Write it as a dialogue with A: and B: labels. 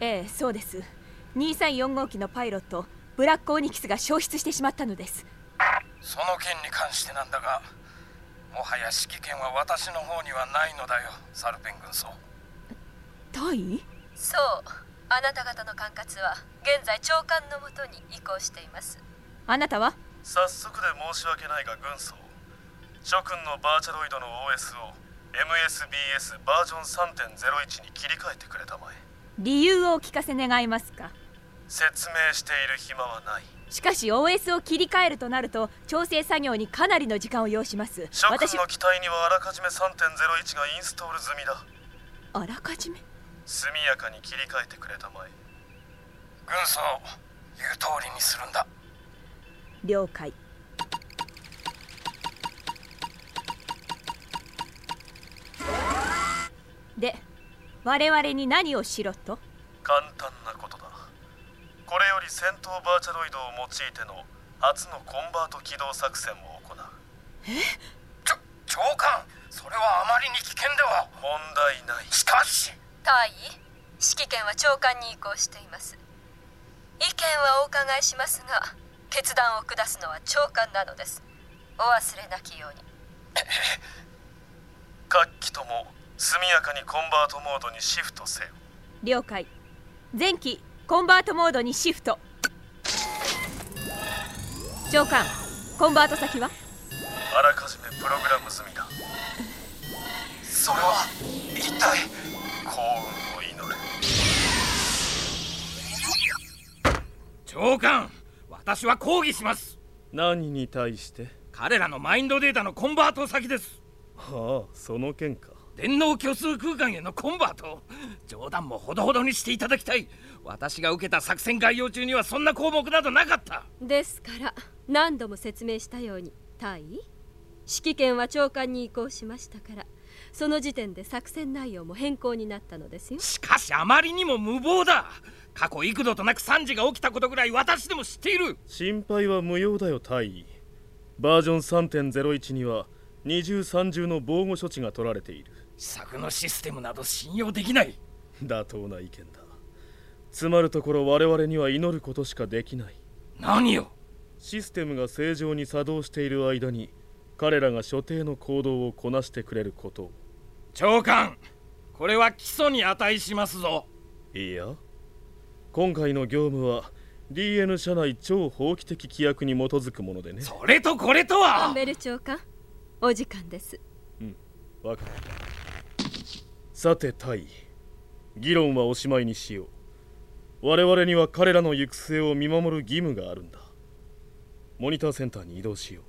A: ええそうです。234号機のパイロットブラックオニキスが消失してしまったのです。
B: その件に関してなんだがもはや指揮権は私の方にはないのだよサルペン軍曹。
A: タイ？
C: そう。あなた方の管轄は現在長官のもとに移行しています。
A: あなたは？
D: 早速で申し訳ないが軍曹。諸君のバーチャロイドの OS を MSBS バージョン3.01に切り替えてくれたまえ
A: 理由をお聞かせ願いますか？
D: 説明している暇はない。
A: しかし OS を切り替えるとなると調整作業にかなりの時間を要します。
D: 諸君
A: 私
D: の機体にはあらかじめ3.01がインストール済みだ。
A: あらかじめ？
D: 速やかに切り替えてくれたまえ。
B: 軍曹言う通りにするんだ。
A: 了解。で我々に何をしろと？
D: 簡単なことだ。これより戦闘バーチャロイドを用いての初のコンバート起動作戦を行う。
B: ちょ長官それはあまりに危険では。
D: 問題ない。
B: しかし。
C: 大尉指揮権は長官に移行しています。意見はお伺いしますが決断を下すのは長官なのです。お忘れなきように。
D: 各機とも速やかにコンバートモードにシフトせよ。
A: 了解。前期コンバートモードにシフト。長官コンバート先は？
D: あらかじめプログラム済みだ。
B: それは一体
D: 幸運を祈る。
E: 長官私は抗議します。
F: 何に対して？
E: 彼らのマインドデータのコンバート先です。
F: はあその件か
E: 電脳虚数空間へのコンバート。冗談もほどほどにしていただきたい。私が受けた作戦概要中にはそんな項目などなかった。
G: ですから何度も説明したように大？尉指揮権は長官に移行しましたからその時点で作戦内容も変更になったのですよ。
E: しかしあまりにも無謀だ。過去幾度となく惨事が起きたことぐらい私でも知っている。
F: 心配は無用だよ大尉。バージョン3.01には二重三重の防護処置が取られている。
E: 試作のシステムなど信用できない。
F: 妥当な意見だ。つまるところ我々には祈ることしかできない。
E: 何よ。
F: システムが正常に作動している間に彼らが所定の行動をこなしてくれること。を
E: 長官これは基礎に値しますぞ。
F: いや今回の業務は DN 社内超法規的規約に基づくものでね。
E: それとこれと
G: カ
E: は
G: ンベル長官お時間です。
F: うん分かった。さて大尉議論はおしまいにしよう。我々には彼らの行く末を見守る義務があるんだ。モニターセンターに移動しよう。